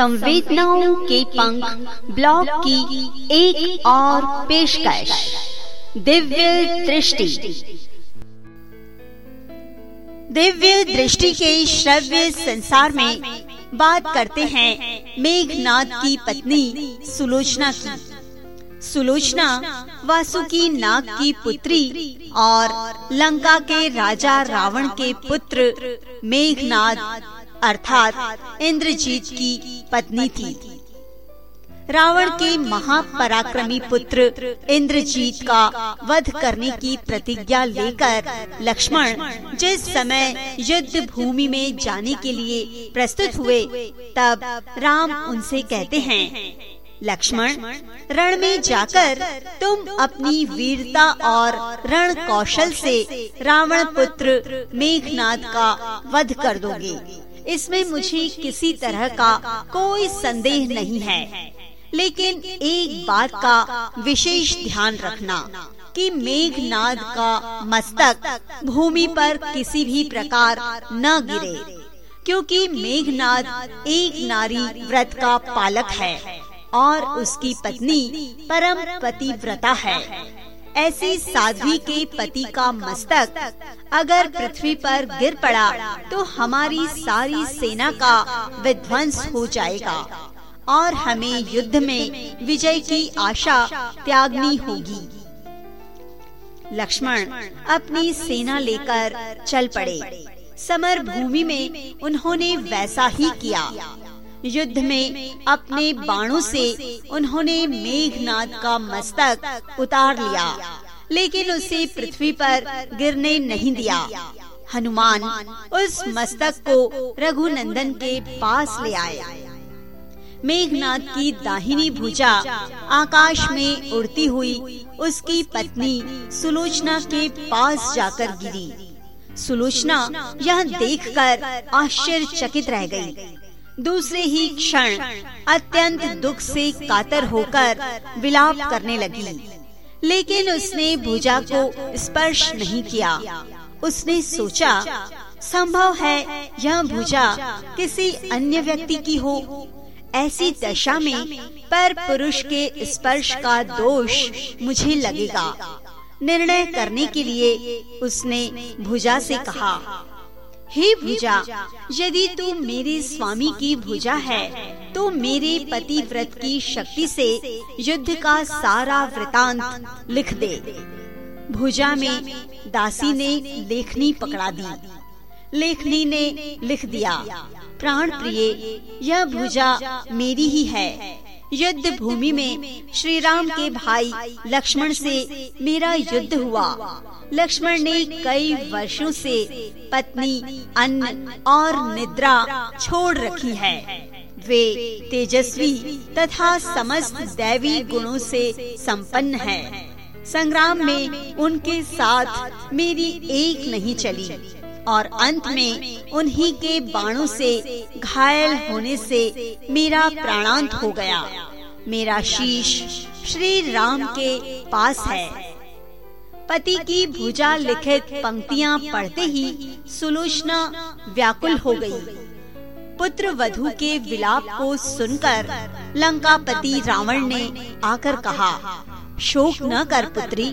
संवेदनाओं के पंख ब्लॉग की एक और पेशकश। दिव्य दृष्टि। दिव्य दृष्टि के श्रव्य संसार में बात करते हैं मेघनाथ की पत्नी सुलोचना की। सुलोचना वासुकी नाग की पुत्री और लंका के राजा रावण के पुत्र मेघनाथ अर्थात इंद्रजीत की पत्नी थी। रावण के महापराक्रमी पुत्र इंद्रजीत का वध करने की प्रतिज्ञा लेकर लक्ष्मण जिस समय युद्ध भूमि में जाने के लिए प्रस्तुत हुए, तब राम उनसे कहते हैं, लक्ष्मण, रण में जाकर तुम अपनी वीरता और रण कौशल से रावण पुत्र मेघनाथ का वध कर दोगे। इसमें मुझे किसी तरह का कोई संदेह नहीं है। लेकिन एक बात का विशेष ध्यान रखना कि मेघनाद का मस्तक भूमि पर किसी भी प्रकार न गिरे। क्योंकि मेघनाद एक नारी व्रत का पालक है और उसकी पत्नी परम पतिव्रता है। ऐसी साध्वी के पति का मस्तक अगर पृथ्वी पर गिर पड़ा तो हमारी सारी सेना का विध्वंस हो जाएगा। और हमें युद्ध में विजय की आशा त्यागनी होगी। लक्ष्मण अपनी सेना लेकर चल पड़े। समर भूमि में उन्होंने वैसा ही किया। युद्ध में अपने बाणों से उन्होंने मेघनाथ का मस्तक उतार लिया, लेकिन उसे पृथ्वी पर गिरने नहीं दिया। हनुमान उस मस्तक को रघुनंदन के पास ले आए। मेघनाथ की दाहिनी भुजा आकाश में उड़ती हुई उसकी पत्नी सुलोचना के पास जाकर गिरी। सुलोचना यह देखकर आश्चर्यचकित रह गई। दूसरे ही क्षण अत्यंत दुख से कातर होकर विलाप करने लगी। लेकिन उसने भुजा को स्पर्श नहीं किया। उसने सोचा, संभव है यह भुजा किसी अन्य व्यक्ति की हो। ऐसी दशा में पर पुरुष के स्पर्श का दोष मुझे लगेगा। निर्णय करने के लिए उसने भुजा से कहा हे भुजा, यदि तू मेरे स्वामी की भुजा है तो मेरे पति व्रत की शक्ति से युद्ध का सारा वृतांत लिख दे। भुजा में दासी ने लेखनी पकड़ा दी। लेखनी ने लिख दिया, प्राण प्रिय, यह भुजा मेरी ही है। युद्ध भूमि में श्री राम के भाई लक्ष्मण से मेरा युद्ध हुआ। लक्ष्मण ने कई वर्षों से पत्नी, अन्न और निद्रा छोड़ रखी है। वे तेजस्वी तथा समस्त दैवी गुणों से संपन्न है। संग्राम में उनके साथ मेरी एक नहीं चली। और अंत में उन्हीं के बाणों से घायल होने से मेरा प्राणांत हो गया मेरा शीश श्री राम के पास है पति की भुजा लिखित पंक्तियाँ पढ़ते ही सुलोचना व्याकुल हो गई। पुत्र वधु के विलाप को सुनकर लंकापति रावण ने आकर कहा, शोक न कर पुत्री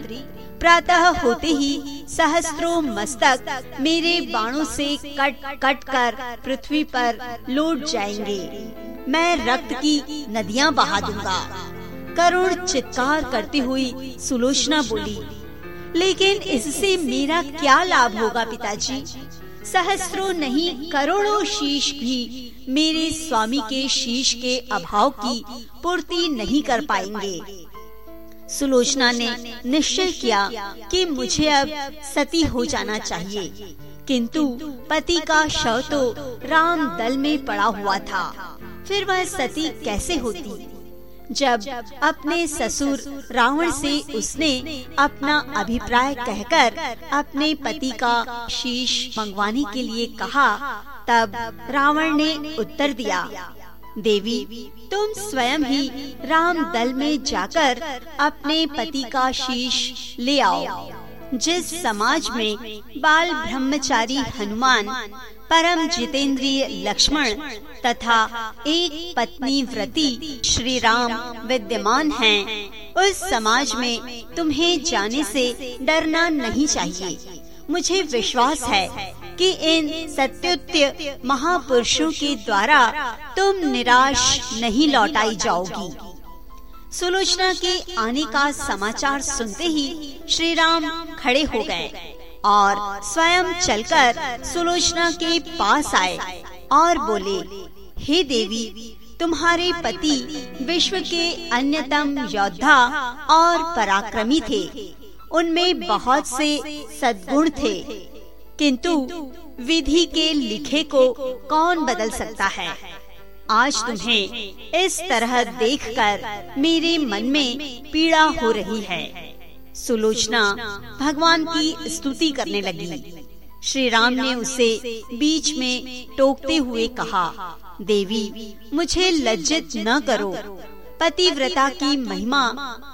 प्रातः होते ही सहस्त्रों मस्तक मेरे बाणों से कट कट कर पृथ्वी पर लौट जाएँगे। मैं रक्त की नदियाँ बहा दूँगा। करुण चित्कार करती हुई सुलोचना बोली, लेकिन इससे मेरा क्या लाभ होगा पिताजी? सहस्त्रों नहीं, करोड़ों शीश भी मेरे स्वामी के शीश के अभाव की पूर्ति नहीं कर पाएँगे। सुलोचना ने निश्चय किया कि मुझे अब सती हो जाना चाहिए। किंतु पति का शव तो राम दल में पड़ा हुआ था। फिर वह सती कैसे होती? जब अपने ससुर रावण से उसने अपना अभिप्राय कहकर अपने पति का शीश मंगवाने के लिए कहा। तब रावण ने उत्तर दिया। देवी तुम स्वयं ही राम दल में जाकर अपने पति का शीश ले आओ। जिस समाज में बाल ब्रह्मचारी हनुमान परम जितेंद्रिय लक्ष्मण तथा एक पत्नी व्रति श्री राम विद्यमान हैं, उस समाज में तुम्हें जाने से डरना नहीं चाहिए। मुझे विश्वास है कि इन सत्युत्य महापुरुषों के द्वारा तुम निराश नहीं लौटाई जाओगी। सुलोचना के आने का समाचार सुनते ही श्री राम खड़े हो गए और स्वयं चलकर सुलोचना के पास आए और बोले, हे देवी, तुम्हारे पति विश्व के अन्यतम योद्धा और पराक्रमी थे। उनमें बहुत से सद्गुण थे। किंतु विधि के लिखे को कौन बदल सकता है? आज तुम्हें इस तरह देखकर मेरे मन में पीड़ा हो रही है। सुलोचना भगवान की स्तुति करने लगी। श्री राम ने उसे बीच में टोकते हुए कहा, देवी, मुझे लज्जित न करो। पतिव्रता की महिमा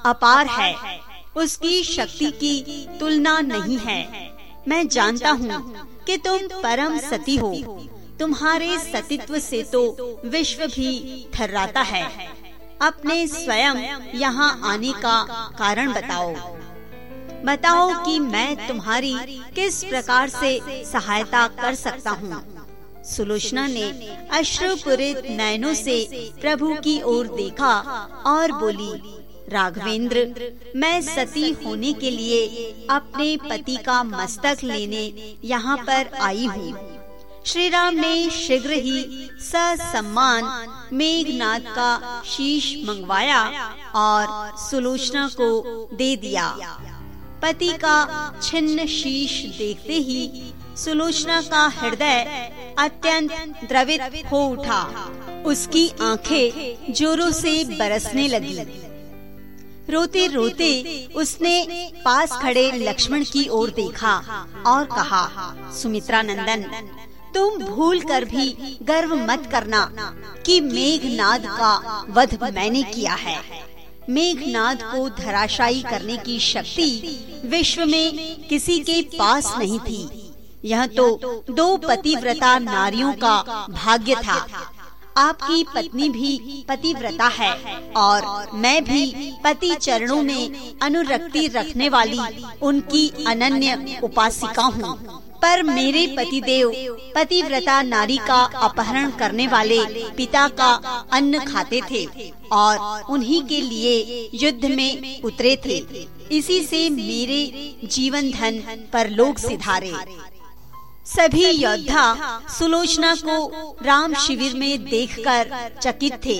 अपार है। उसकी शक्ति की तुलना नहीं है। मैं जानता हूँ कि तुम परम सती हो। तुम्हारे सतीत्व से तो विश्व भी थर्राता है। अपने स्वयं यहाँ आने का कारण बताओ। बताओ कि मैं तुम्हारी किस प्रकार से सहायता कर सकता हूँ? सुलोचना ने अश्रुपुरित नयनों से प्रभु की ओर देखा और बोली राघवेंद्र, मैं सती होने के लिए अपने पति का मस्तक लेने यहाँ पर आई हूँ। श्री राम ने शीघ्र ही सम्मान मेघनाथ का शीश मंगवाया और सुलोचना को दे दिया। पति का छिन्न शीश देखते ही सुलोचना का हृदय अत्यंत द्रवित हो उठा। उसकी आँखें जोरों से बरसने लगी। रोते रोते उसने पास खड़े लक्ष्मण की ओर देखा और कहा सुमित्रा नंदन तुम भूल कर भी गर्व मत करना कि मेघनाद का वध मैंने किया है। मेघनाद को धराशायी करने की शक्ति विश्व में किसी के पास नहीं थी। यह तो दो पतिव्रता नारियों का भाग्य था। आपकी पत्नी भी पतिव्रता है और मैं भी पति चरणों में अनुरक्ति रखने वाली उनकी अनन्य उपासिका हूँ। पर मेरे पतिदेव पतिव्रता नारी का अपहरण करने वाले पिता का अन्न खाते थे और उन्हीं के लिए युद्ध में उतरे थे। इसी से मेरे जीवन धन पर लोग सिधारे। सभी योद्धा सुलोचना को राम शिविर में देखकर चकित थे।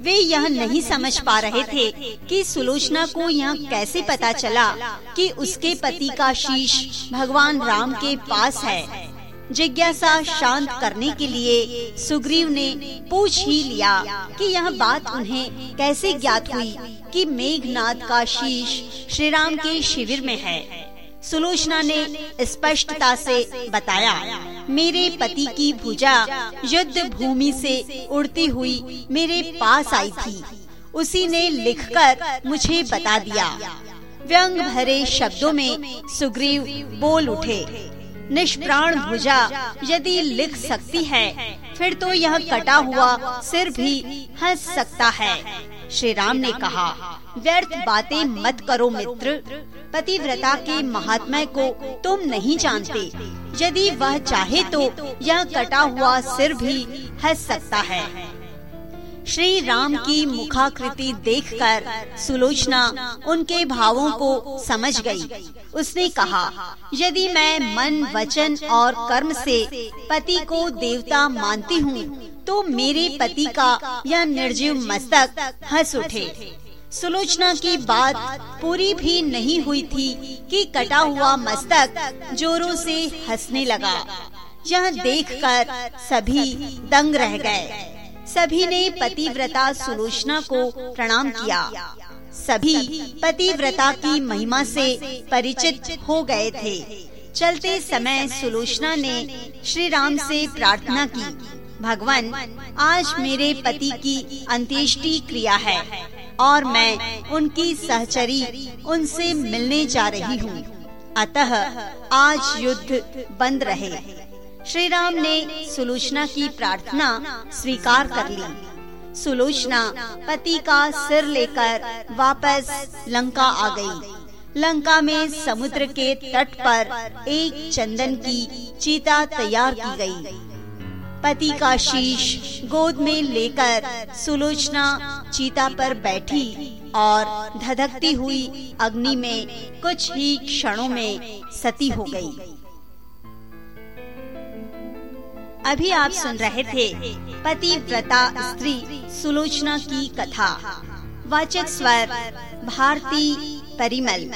वे यह नहीं समझ पा रहे थे कि सुलोचना को यह कैसे पता चला कि उसके पति का शीश भगवान राम के पास है। जिज्ञासा शांत करने के लिए सुग्रीव ने पूछ ही लिया कि यह बात उन्हें कैसे ज्ञात हुई कि मेघनाथ का शीश श्री राम के शिविर में है। सुलोचना ने स्पष्टता से बताया, मेरे पति की भुजा युद्ध भूमि से उड़ती हुई मेरे पास आई थी। उसी ने लिखकर मुझे बता दिया। व्यंग भरे शब्दों में सुग्रीव बोल उठे, निष्प्राण भुजा यदि लिख सकती है, फिर तो यह कटा हुआ सिर भी हंस सकता है। श्री राम ने कहा व्यर्थ बातें मत करो, मित्र। पतिव्रता के महात्मा को तुम नहीं जानते। यदि वह चाहे तो यह कटा हुआ सिर भी हंस सकता है। श्री राम की मुखाकृति देखकर सुलोचना उनके भावों को समझ गई। उसने कहा, यदि मैं मन, वचन और कर्म से पति को देवता मानती हूँ तो मेरे पति का यह निर्जीव मस्तक हंस उठे। सुलोचना की बात पूरी भी नहीं हुई थी कि कटा हुआ मस्तक जोरों से हंसने लगा। यह देखकर सभी दंग रह गए। सभी ने पतिव्रता सुलोचना को प्रणाम किया। सभी पतिव्रता की महिमा से परिचित हो गए थे। चलते समय सुलोचना ने श्री राम से प्रार्थना की, भगवान, आज मेरे पति की अंत्येष्टि क्रिया है। और मैं उनकी सहचरी उनसे मिलने जा रही हूँ अतः आज युद्ध बंद रहे श्री राम ने सुलोचना की प्रार्थना स्वीकार कर ली सुलोचना पति का सिर लेकर वापस लंका आ गई। लंका में समुद्र के तट पर एक चंदन की चीता तैयार की गई। पति का शीश गोद में लेकर सुलोचना चीता पर बैठी और धधकती हुई अग्नि में कुछ ही क्षणों में सती हो गई। अभी आप सुन रहे थे पति व्रता स्त्री सुलोचना की कथा वाचक स्वर, भारती परिमल